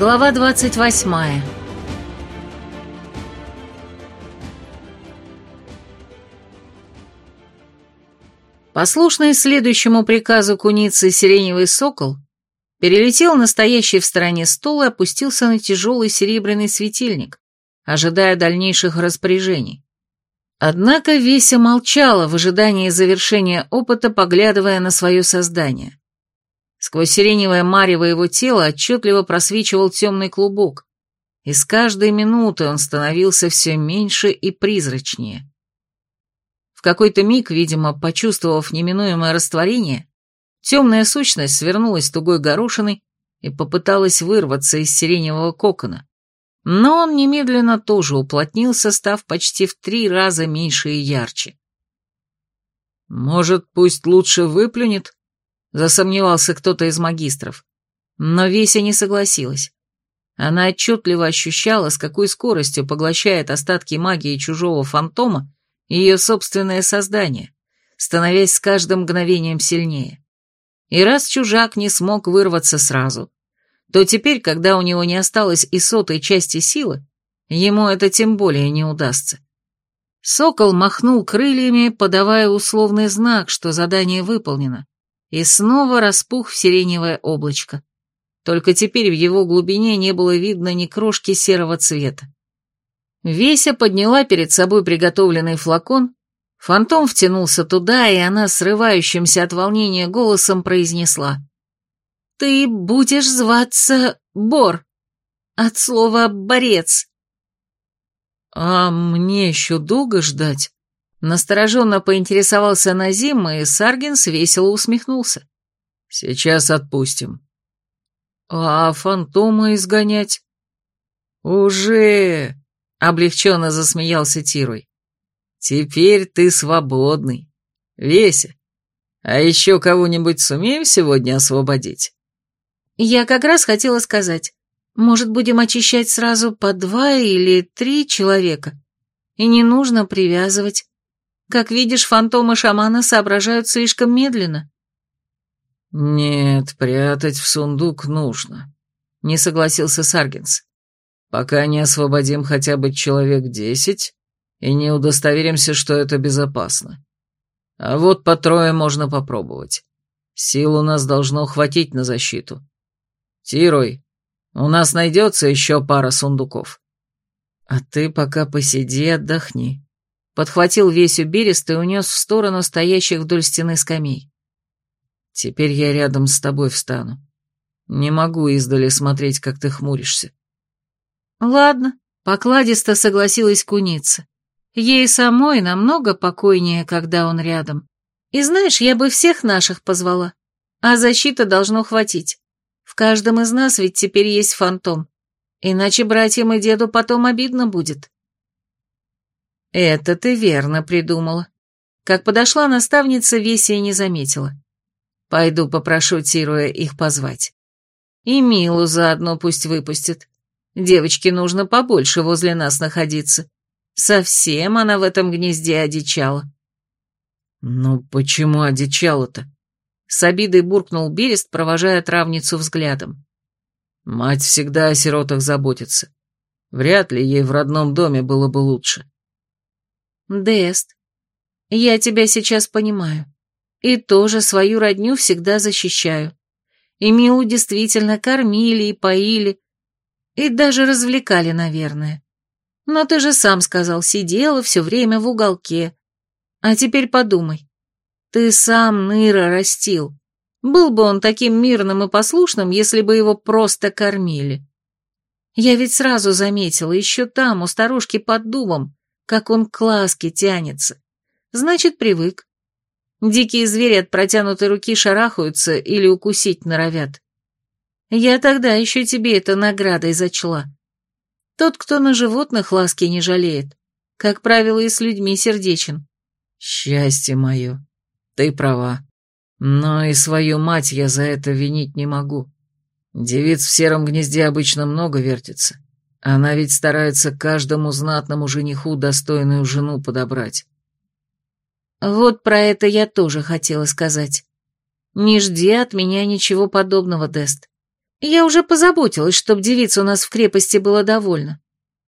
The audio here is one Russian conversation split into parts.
Глава 28 Послушный следующему приказу куницы сиреневый сокол перелетел на стоящий в стороне стол и опустился на тяжелый серебряный светильник, ожидая дальнейших распоряжений. Однако Веся молчала в ожидании завершения опыта, поглядывая на свое создание. Сквозь сиреневое марево его тела отчетливо просвечивал темный клубок, и с каждой минутой он становился все меньше и призрачнее. В какой-то миг, видимо, почувствовав неминуемое растворение, темная сущность свернулась тугой горошиной и попыталась вырваться из сиреневого кокона. Но он немедленно тоже уплотнился, став почти в три раза меньше и ярче. «Может, пусть лучше выплюнет?» Засомневался кто-то из магистров. Но Веся не согласилась. Она отчетливо ощущала, с какой скоростью поглощает остатки магии чужого фантома ее собственное создание, становясь с каждым мгновением сильнее. И раз чужак не смог вырваться сразу, то теперь, когда у него не осталось и сотой части силы, ему это тем более не удастся. Сокол махнул крыльями, подавая условный знак, что задание выполнено, и снова распух в сиреневое облачко. Только теперь в его глубине не было видно ни крошки серого цвета. Веся подняла перед собой приготовленный флакон, фантом втянулся туда, и она срывающимся от волнения голосом произнесла. «Ты будешь зваться Бор, от слова «борец». «А мне еще долго ждать?» Настороженно поинтересовался Назим, и Саргинс весело усмехнулся. «Сейчас отпустим». «А фантома изгонять?» «Уже!» — облегченно засмеялся Тирой. «Теперь ты свободный. Веся, а еще кого-нибудь сумеем сегодня освободить?» «Я как раз хотела сказать, может, будем очищать сразу по два или три человека, и не нужно привязывать». Как видишь, фантомы шамана соображают слишком медленно. Нет, прятать в сундук нужно, не согласился Саргинс. Пока не освободим хотя бы человек десять и не удостоверимся, что это безопасно. А вот по трое можно попробовать. Сил у нас должно хватить на защиту. Тирой, у нас найдется еще пара сундуков. А ты пока посиди, отдохни подхватил Весю берест и унес в сторону стоящих вдоль стены скамей. «Теперь я рядом с тобой встану. Не могу издали смотреть, как ты хмуришься». «Ладно», — покладисто согласилась куница. «Ей самой намного покойнее, когда он рядом. И знаешь, я бы всех наших позвала, а защиты должно хватить. В каждом из нас ведь теперь есть фантом, иначе братьям и деду потом обидно будет». «Это ты верно придумала». Как подошла наставница, Весия не заметила. «Пойду попрошу Тируя их позвать. И Милу заодно пусть выпустит. Девочке нужно побольше возле нас находиться. Совсем она в этом гнезде одичала». «Ну почему одичала-то?» С обидой буркнул Берест, провожая травницу взглядом. «Мать всегда о сиротах заботится. Вряд ли ей в родном доме было бы лучше». Дест, я тебя сейчас понимаю. И тоже свою родню всегда защищаю. И Милу действительно кормили и поили, и даже развлекали, наверное. Но ты же сам сказал, сидела все время в уголке. А теперь подумай. Ты сам Ныра растил. Был бы он таким мирным и послушным, если бы его просто кормили. Я ведь сразу заметила, еще там, у старушки под дубом, как он к ласке тянется. Значит, привык. Дикие звери от протянутой руки шарахаются или укусить норовят. Я тогда еще тебе это наградой зачла. Тот, кто на животных ласки не жалеет, как правило, и с людьми сердечен. Счастье мое, ты права. Но и свою мать я за это винить не могу. Девиц в сером гнезде обычно много вертится. Она ведь старается каждому знатному жениху достойную жену подобрать. Вот про это я тоже хотела сказать. Не жди от меня ничего подобного, Дест. Я уже позаботилась, чтоб девиц у нас в крепости было довольно.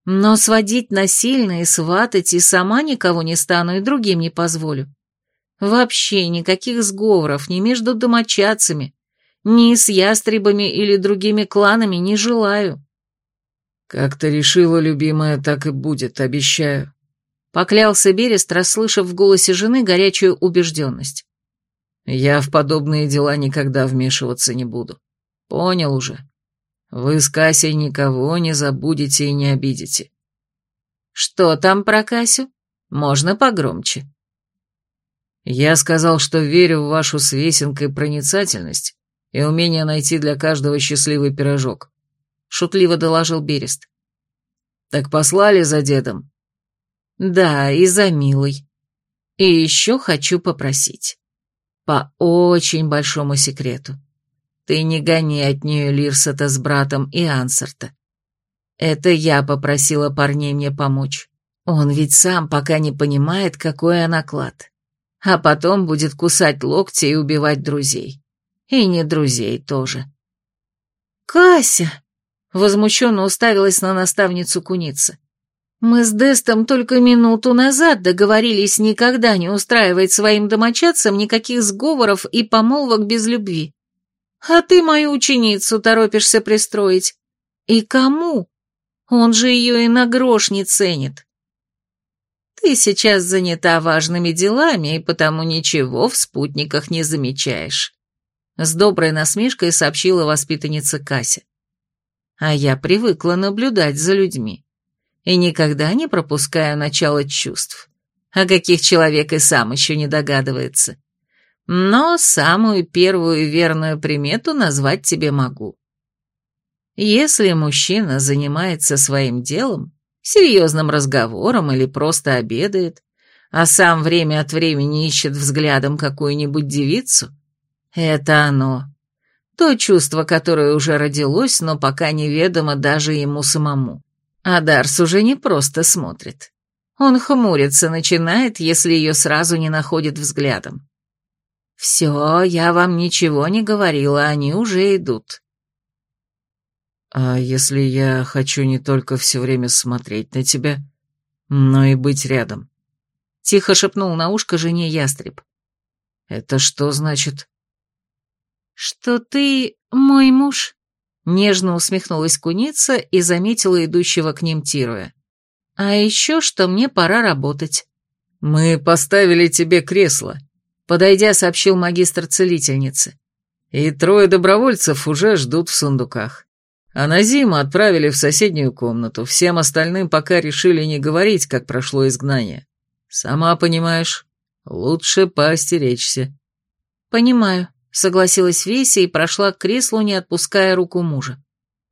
Но сводить насильно и сватать и сама никого не стану, и другим не позволю. Вообще никаких сговоров ни между домочадцами, ни с ястребами или другими кланами не желаю. Как ты решила, любимая, так и будет, обещаю. Поклялся Берест, расслышав в голосе жены горячую убежденность. Я в подобные дела никогда вмешиваться не буду. Понял уже. Вы с Касей никого не забудете и не обидите. Что там про Касю? Можно погромче. Я сказал, что верю в вашу с Весенкой проницательность и умение найти для каждого счастливый пирожок. Шутливо доложил Берест. Так послали за дедом? Да, и за Милой. И еще хочу попросить. По очень большому секрету. Ты не гони от нее Лирсата с братом и Ансарта. Это я попросила парней мне помочь. Он ведь сам пока не понимает, какой она клад. А потом будет кусать локти и убивать друзей. И не друзей тоже. «Кася!» — возмущенно уставилась на наставницу куница. «Мы с Дестом только минуту назад договорились никогда не устраивать своим домочадцам никаких сговоров и помолвок без любви. А ты мою ученицу торопишься пристроить. И кому? Он же ее и на грош не ценит. Ты сейчас занята важными делами, и потому ничего в спутниках не замечаешь. С доброй насмешкой сообщила воспитанница Кася. А я привыкла наблюдать за людьми. И никогда не пропускаю начало чувств, о каких человек и сам еще не догадывается но самую первую верную примету назвать тебе могу. Если мужчина занимается своим делом, серьезным разговором или просто обедает, а сам время от времени ищет взглядом какую-нибудь девицу, это оно. То чувство, которое уже родилось, но пока неведомо даже ему самому. А Дарс уже не просто смотрит. Он хмурится, начинает, если ее сразу не находит взглядом. «Все, я вам ничего не говорила, они уже идут». «А если я хочу не только все время смотреть на тебя, но и быть рядом?» Тихо шепнул на ушко жене ястреб. «Это что значит?» «Что ты мой муж?» Нежно усмехнулась куница и заметила идущего к ним Тируя. «А еще, что мне пора работать». «Мы поставили тебе кресло», Подойдя, сообщил магистр целительницы. И трое добровольцев уже ждут в сундуках. А на зиму отправили в соседнюю комнату. Всем остальным пока решили не говорить, как прошло изгнание. Сама понимаешь, лучше поостеречься. Понимаю, согласилась Веся и прошла к креслу, не отпуская руку мужа.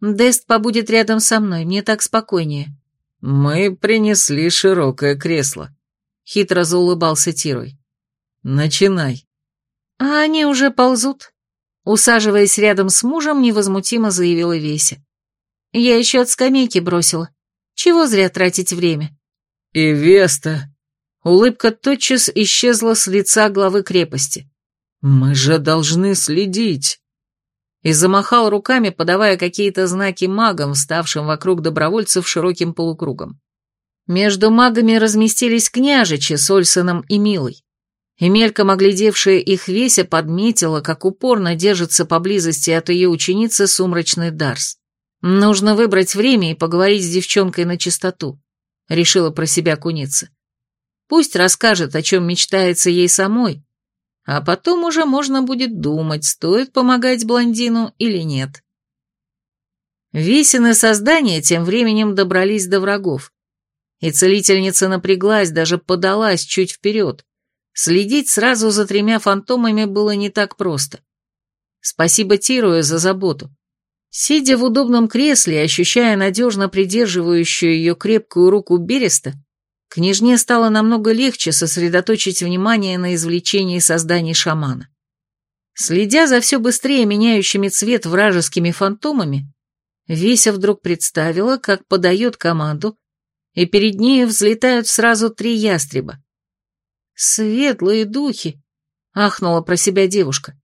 Дест побудет рядом со мной, мне так спокойнее. Мы принесли широкое кресло. Хитро заулыбался Тирой. «Начинай». «А они уже ползут», — усаживаясь рядом с мужем, невозмутимо заявила Веся. «Я еще от скамейки бросила. Чего зря тратить время?» «И Веста...» Улыбка тотчас исчезла с лица главы крепости. «Мы же должны следить!» И замахал руками, подавая какие-то знаки магам, вставшим вокруг добровольцев широким полукругом. Между магами разместились княжичи с Ольсоном и Милой и мельком оглядевшая их Веся подметила, как упорно держится поблизости от ее ученицы сумрачный Дарс. «Нужно выбрать время и поговорить с девчонкой на чистоту», — решила про себя куница. «Пусть расскажет, о чем мечтается ей самой, а потом уже можно будет думать, стоит помогать блондину или нет». Весины создания тем временем добрались до врагов, и целительница напряглась, даже подалась чуть вперед, Следить сразу за тремя фантомами было не так просто. Спасибо Тирую за заботу. Сидя в удобном кресле и ощущая надежно придерживающую ее крепкую руку Береста, княжне стало намного легче сосредоточить внимание на извлечении созданий шамана. Следя за все быстрее меняющими цвет вражескими фантомами, Веся вдруг представила, как подает команду, и перед ней взлетают сразу три ястреба. «Светлые духи!» — ахнула про себя девушка.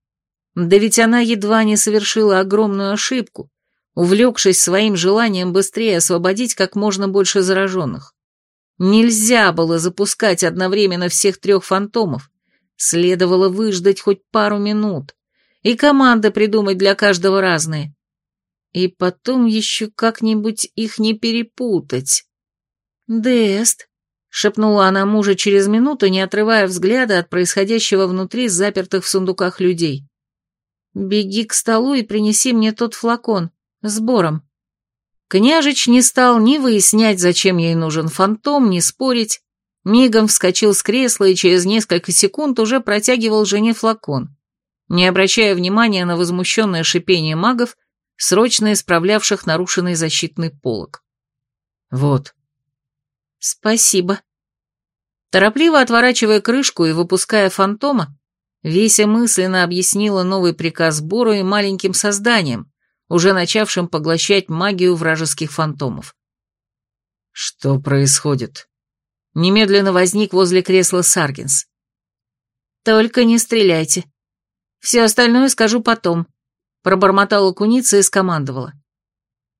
Да ведь она едва не совершила огромную ошибку, увлекшись своим желанием быстрее освободить как можно больше зараженных. Нельзя было запускать одновременно всех трех фантомов. Следовало выждать хоть пару минут. И команды придумать для каждого разные. И потом еще как-нибудь их не перепутать. «Дест», — шепнула она мужа через минуту, не отрывая взгляда от происходящего внутри запертых в сундуках людей. «Беги к столу и принеси мне тот флакон с бором». Княжич не стал ни выяснять, зачем ей нужен фантом, ни спорить. Мигом вскочил с кресла и через несколько секунд уже протягивал жене флакон, не обращая внимания на возмущенное шипение магов, срочно исправлявших нарушенный защитный полог. «Вот». «Спасибо». Торопливо отворачивая крышку и выпуская фантома, Веся мысленно объяснила новый приказ Бору и маленьким созданиям, уже начавшим поглощать магию вражеских фантомов. «Что происходит?» Немедленно возник возле кресла Саргинс. «Только не стреляйте. Все остальное скажу потом», — пробормотала куница и скомандовала.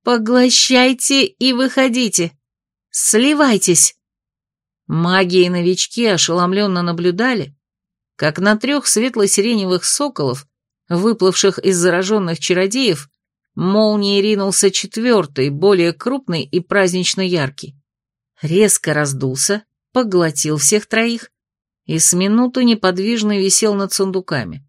«Поглощайте и выходите. Сливайтесь». Маги и новички ошеломленно наблюдали, как на трех светло-сиреневых соколов, выплывших из зараженных чародеев, Молнией ринулся четвертый, более крупный и празднично яркий. Резко раздулся, поглотил всех троих и с минуту неподвижно висел над сундуками.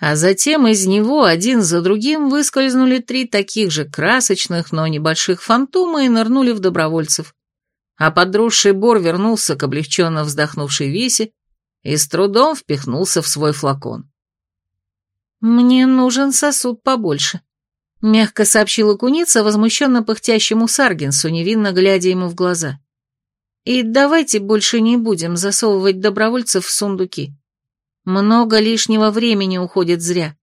А затем из него один за другим выскользнули три таких же красочных, но небольших фантома и нырнули в добровольцев. А подросший бор вернулся к облегченно вздохнувшей весе и с трудом впихнулся в свой флакон. «Мне нужен сосуд побольше», Мягко сообщила куница возмущенно пыхтящему Саргинсу, невинно глядя ему в глаза. «И давайте больше не будем засовывать добровольцев в сундуки. Много лишнего времени уходит зря.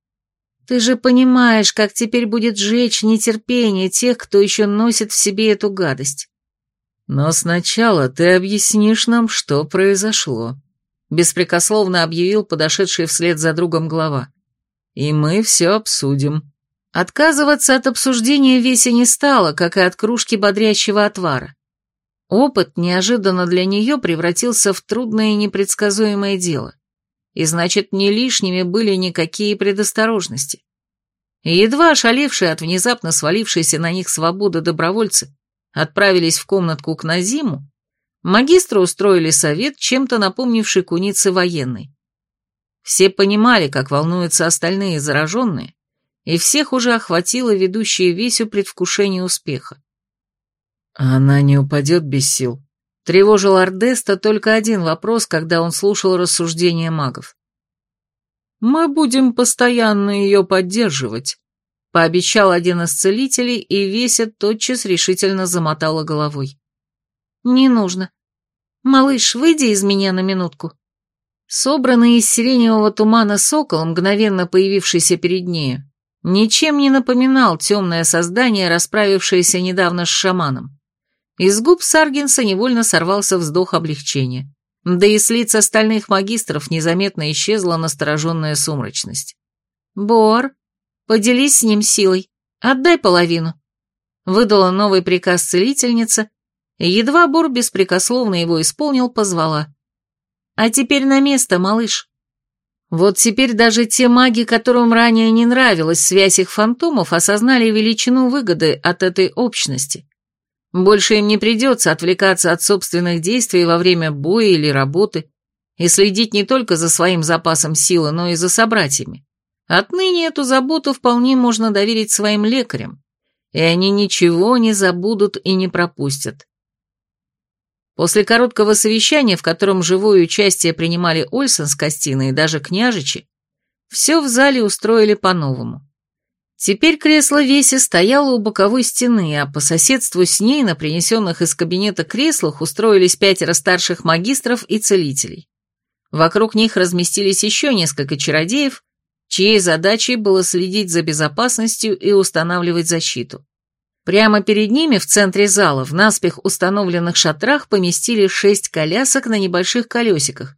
Ты же понимаешь, как теперь будет жечь нетерпение тех, кто еще носит в себе эту гадость». «Но сначала ты объяснишь нам, что произошло», — беспрекословно объявил подошедший вслед за другом глава. «И мы все обсудим». Отказываться от обсуждения Веси не стало, как и от кружки бодрящего отвара. Опыт неожиданно для нее превратился в трудное и непредсказуемое дело. И значит, не лишними были никакие предосторожности. Едва ошалевшие от внезапно свалившейся на них свободы добровольцы отправились в комнатку к Назиму, магистры устроили совет, чем-то напомнивший куницы военной. Все понимали, как волнуются остальные зараженные, и всех уже охватило ведущее Весю предвкушение успеха. «Она не упадет без сил», — тревожил Ардеста только один вопрос, когда он слушал рассуждения магов. «Мы будем постоянно ее поддерживать», — пообещал один из целителей, и Веся тотчас решительно замотала головой. «Не нужно. Малыш, выйди из меня на минутку». Собранный из сиреневого тумана сокол, мгновенно появившийся перед нею, ничем не напоминал темное создание, расправившееся недавно с шаманом. Из губ Саргинса невольно сорвался вздох облегчения. Да и с лиц остальных магистров незаметно исчезла настороженная сумрачность. «Бор, поделись с ним силой, отдай половину», — выдала новый приказ целительница, едва Бор беспрекословно его исполнил, позвала. «А теперь на место, малыш». Вот теперь даже те маги, которым ранее не нравилась связь их фантомов, осознали величину выгоды от этой общности. Больше им не придется отвлекаться от собственных действий во время боя или работы и следить не только за своим запасом силы, но и за собратьями. Отныне эту заботу вполне можно доверить своим лекарям, и они ничего не забудут и не пропустят. После короткого совещания, в котором живое участие принимали Ольсон с Костиной и даже княжичи, все в зале устроили по-новому. Теперь кресло Веси стояло у боковой стены, а по соседству с ней на принесенных из кабинета креслах устроились пятеро старших магистров и целителей. Вокруг них разместились еще несколько чародеев, чьей задачей было следить за безопасностью и устанавливать защиту. Прямо перед ними, в центре зала, в наспех установленных шатрах поместили шесть колясок на небольших колесиках,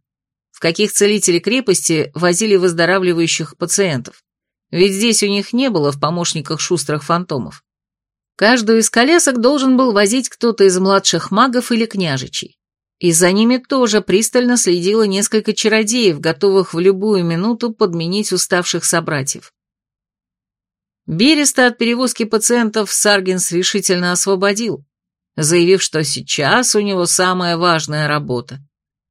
в каких целители крепости возили выздоравливающих пациентов, ведь здесь у них не было в помощниках шустрых фантомов. Каждую из колясок должен был возить кто-то из младших магов или княжичей. И за ними тоже пристально следило несколько чародеев, готовых в любую минуту подменить уставших собратьев. Береста от перевозки пациентов Саргинс решительно освободил, заявив, что сейчас у него самая важная работа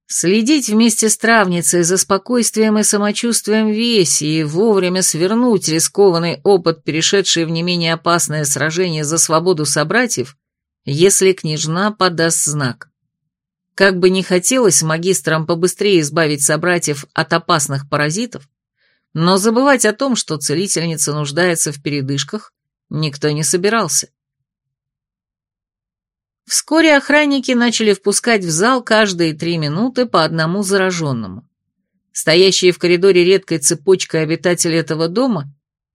Следить вместе с травницей за спокойствием и самочувствием Веси и вовремя свернуть рискованный опыт, перешедший в не менее опасное сражение за свободу собратьев, если княжна подаст знак. Как бы ни хотелось магистрам побыстрее избавить собратьев от опасных паразитов, но забывать о том, что целительница нуждается в передышках, никто не собирался. Вскоре охранники начали впускать в зал каждые три минуты по одному зараженному. Стоящие в коридоре редкой цепочкой обитатели этого дома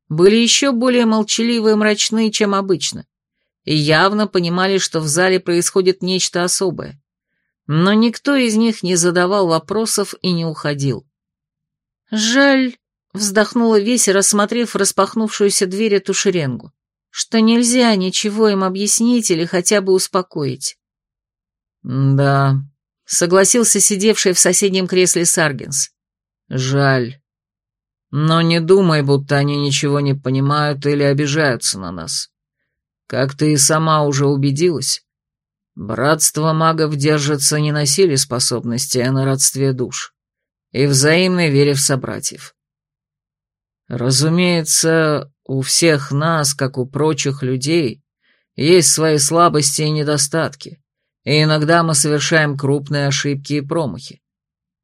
были еще более молчаливы и мрачны, чем обычно, и явно понимали, что в зале происходит нечто особое. Но никто из них не задавал вопросов и не уходил. «Жаль», — вздохнула Веся, рассмотрев распахнувшуюся дверь эту шеренгу что нельзя ничего им объяснить или хотя бы успокоить. «Да», — согласился сидевший в соседнем кресле Саргинс. «Жаль. Но не думай, будто они ничего не понимают или обижаются на нас. Как ты и сама уже убедилась, братство магов держится не на силе способностей, а на родстве душ и взаимной вере в собратьев. Разумеется, у всех нас, как у прочих людей, есть свои слабости и недостатки, и иногда мы совершаем крупные ошибки и промахи.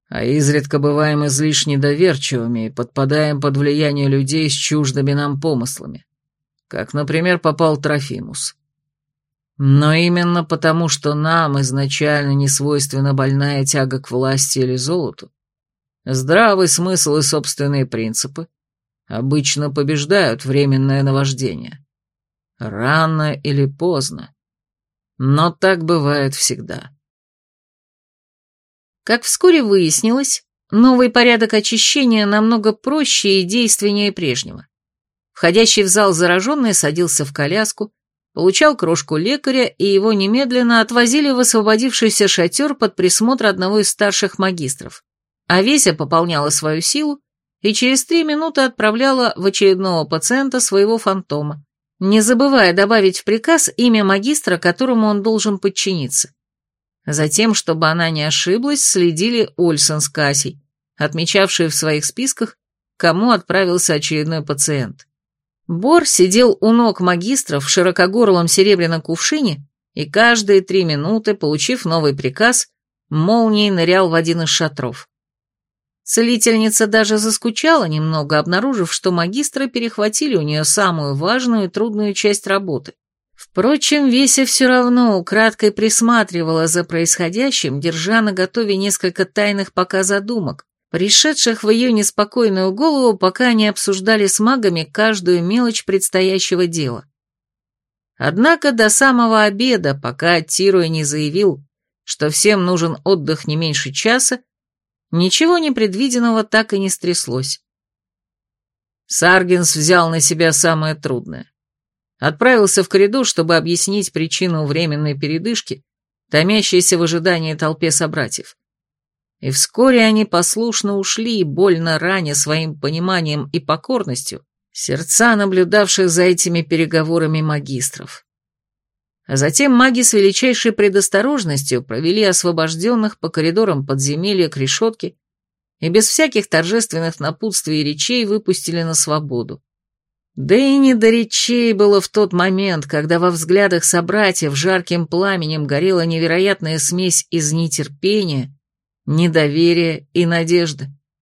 А изредка бываем излишне доверчивыми и подпадаем под влияние людей с чуждыми нам помыслами, как, например, попал Трофимус. Но именно потому, что нам изначально не свойственна больная тяга к власти или золоту, здравый смысл и собственные принципы обычно побеждают временное наваждение. Рано или поздно. Но так бывает всегда. Как вскоре выяснилось, новый порядок очищения намного проще и действеннее прежнего. Входящий в зал зараженный садился в коляску, получал крошку лекаря, и его немедленно отвозили в освободившийся шатер под присмотр одного из старших магистров. А Веся пополняла свою силу, и через три минуты отправляла в очередного пациента своего фантома, не забывая добавить в приказ имя магистра, которому он должен подчиниться. Затем, чтобы она не ошиблась, следили Ольсон с Кассей, отмечавшие в своих списках, кому отправился очередной пациент. Бор сидел у ног магистра в широкогорлом серебряном кувшине и каждые три минуты, получив новый приказ, молнией нырял в один из шатров. Целительница даже заскучала немного, обнаружив, что магистры перехватили у нее самую важную и трудную часть работы. Впрочем, Веся все равно украдкой присматривала за происходящим, держа на готове несколько тайных пока задумок, пришедших в ее неспокойную голову, пока они обсуждали с магами каждую мелочь предстоящего дела. Однако до самого обеда, пока Тируя не заявил, что всем нужен отдых не меньше часа, Ничего непредвиденного так и не стряслось. Саргинс взял на себя самое трудное. Отправился в коридор, чтобы объяснить причину временной передышки, томящейся в ожидании толпе собратьев. И вскоре они послушно ушли, больно раня своим пониманием и покорностью сердца наблюдавших за этими переговорами магистров. Затем маги с величайшей предосторожностью провели освобожденных по коридорам подземелья к решетке и без всяких торжественных напутствий и речей выпустили на свободу. Да и не до речей было в тот момент, когда во взглядах собратьев жарким пламенем горела невероятная смесь из нетерпения, недоверия и надежды.